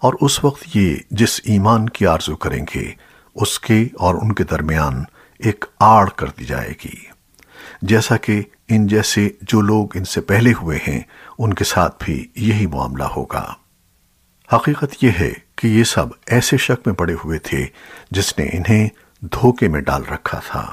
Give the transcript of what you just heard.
اور اس وقت یہ جس ایمان کی آرزو کریں گے، اس کے اور ان کے درمیان ایک آڑ کر دی جائے گی۔ جیسا کہ ان جیسے جو لوگ ان سے پہلے ہوئے ہیں، ان کے ساتھ بھی یہی معاملہ ہوگا۔ حقیقت یہ ہے کہ یہ سب ایسے شک میں پڑے ہوئے تھے جس نے انہیں دھوکے میں ڈال رکھا تھا۔